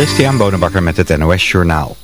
Christian Bonenbakker met het NOS Journaal.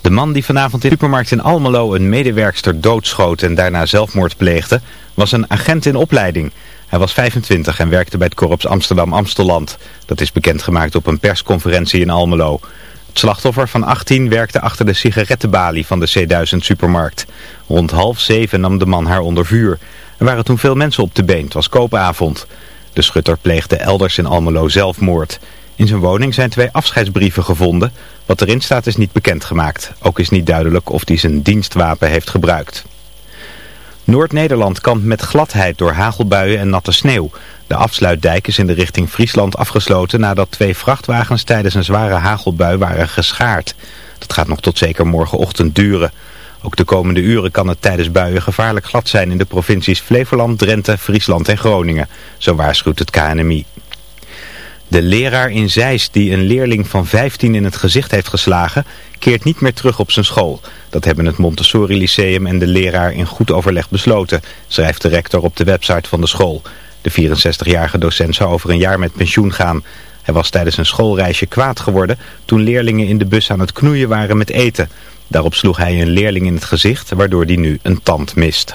De man die vanavond in de supermarkt in Almelo een medewerkster doodschoot en daarna zelfmoord pleegde, was een agent in opleiding. Hij was 25 en werkte bij het korps Amsterdam-Amstelland. Dat is bekendgemaakt op een persconferentie in Almelo. Het slachtoffer van 18 werkte achter de sigarettenbalie van de C1000 supermarkt. Rond half zeven nam de man haar onder vuur. Er waren toen veel mensen op de been, het was koopavond. De schutter pleegde elders in Almelo zelfmoord. In zijn woning zijn twee afscheidsbrieven gevonden. Wat erin staat is niet bekendgemaakt. Ook is niet duidelijk of hij zijn dienstwapen heeft gebruikt. Noord-Nederland kampt met gladheid door hagelbuien en natte sneeuw. De afsluitdijk is in de richting Friesland afgesloten nadat twee vrachtwagens tijdens een zware hagelbui waren geschaard. Dat gaat nog tot zeker morgenochtend duren. Ook de komende uren kan het tijdens buien gevaarlijk glad zijn in de provincies Flevoland, Drenthe, Friesland en Groningen. Zo waarschuwt het KNMI. De leraar in Zeist die een leerling van 15 in het gezicht heeft geslagen, keert niet meer terug op zijn school. Dat hebben het Montessori Lyceum en de leraar in goed overleg besloten, schrijft de rector op de website van de school. De 64-jarige docent zou over een jaar met pensioen gaan. Hij was tijdens een schoolreisje kwaad geworden toen leerlingen in de bus aan het knoeien waren met eten. Daarop sloeg hij een leerling in het gezicht, waardoor die nu een tand mist.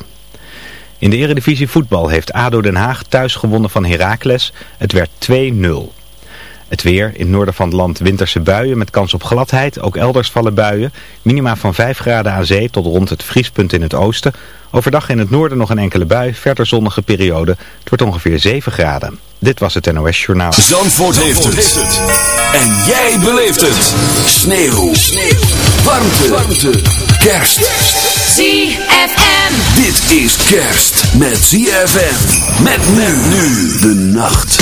In de eredivisie voetbal heeft ADO Den Haag thuis gewonnen van Heracles. Het werd 2-0. Het weer, in het noorden van het land winterse buien met kans op gladheid. Ook elders vallen buien. Minima van 5 graden aan zee tot rond het vriespunt in het oosten. Overdag in het noorden nog een enkele bui, verder zonnige periode. Het wordt ongeveer 7 graden. Dit was het NOS Journaal. Zandvoort, heeft, het. En jij beleeft het. Sneeuw. Sneeuw. Warmte. Warmte. Kerst. ZFM. Dit is kerst met ZFM. Met nu nu de nacht.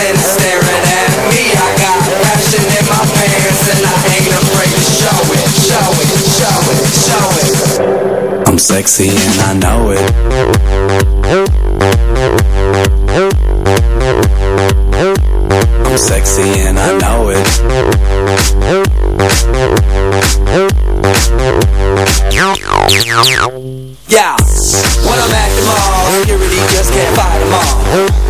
and staring at me. I got passion in my pants and I ain't afraid to show it, show it, show it, show it. I'm sexy and I know it. I'm sexy and I know it. Yeah, when I'm at the mall, security just can't fight them all.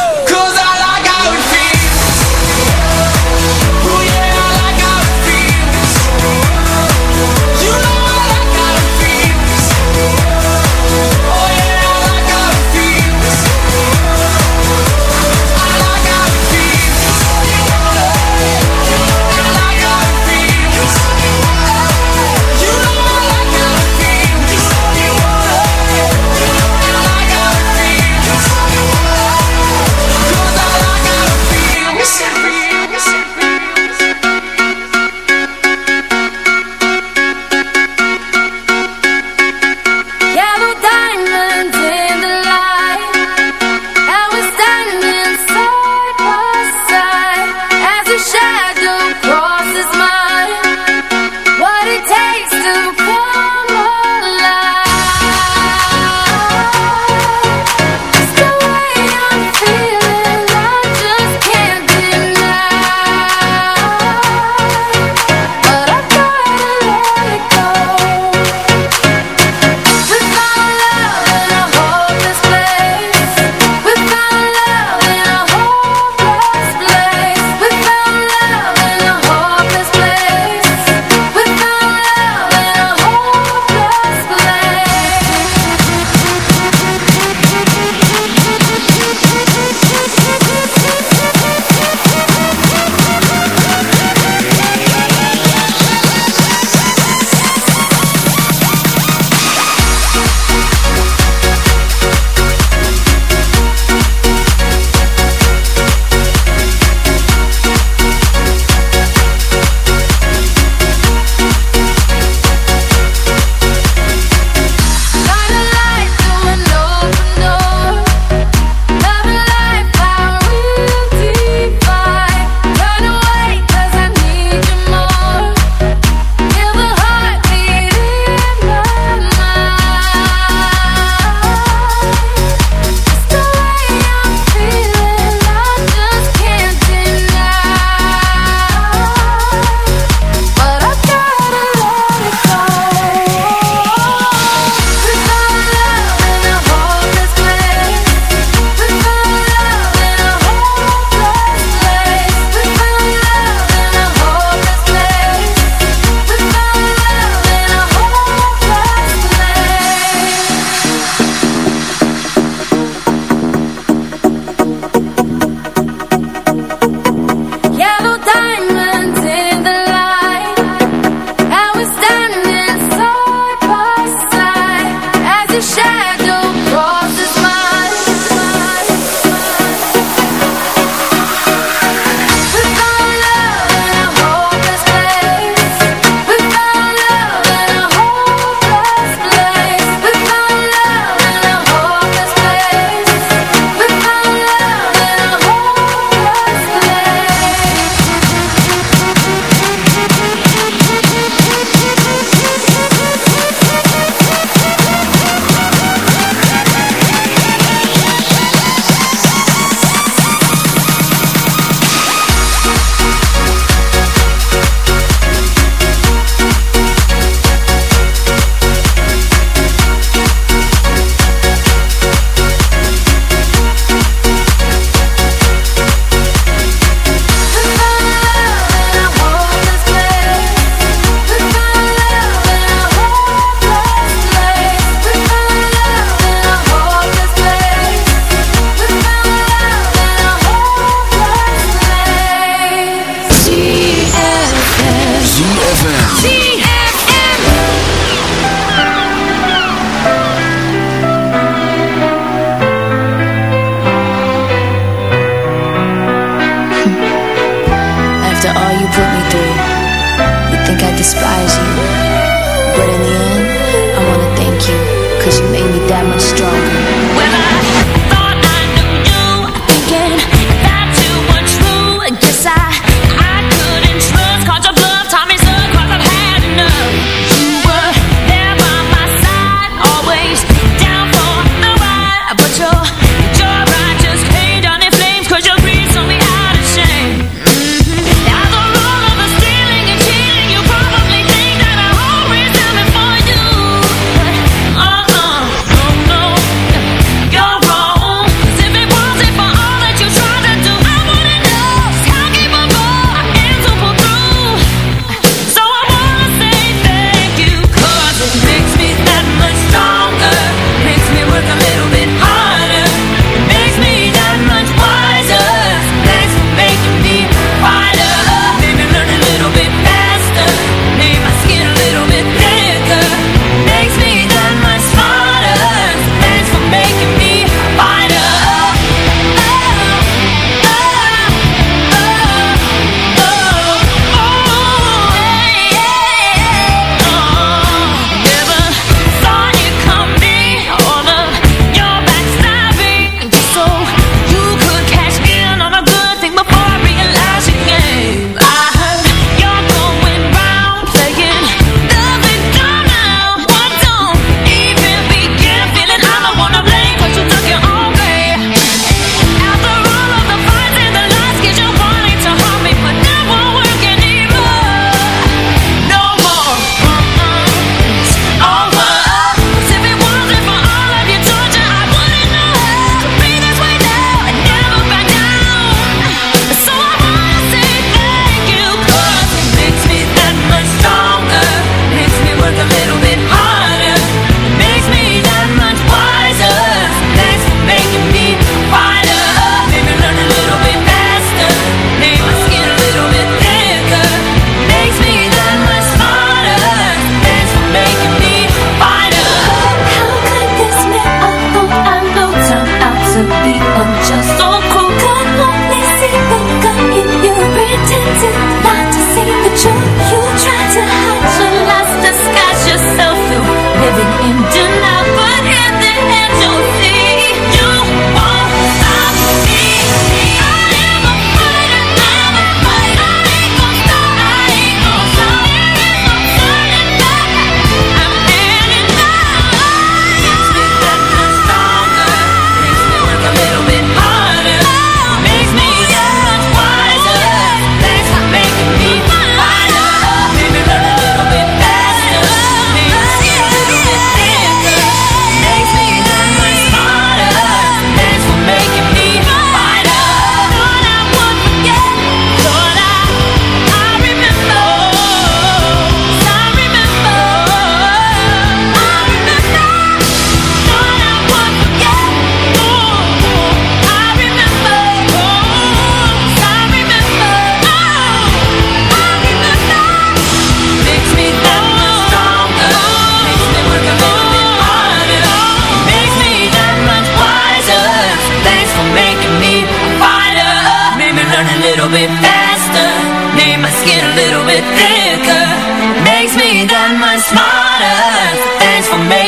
Cause you made me that much stronger.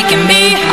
can be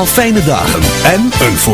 Allemaal fijne dagen en een voor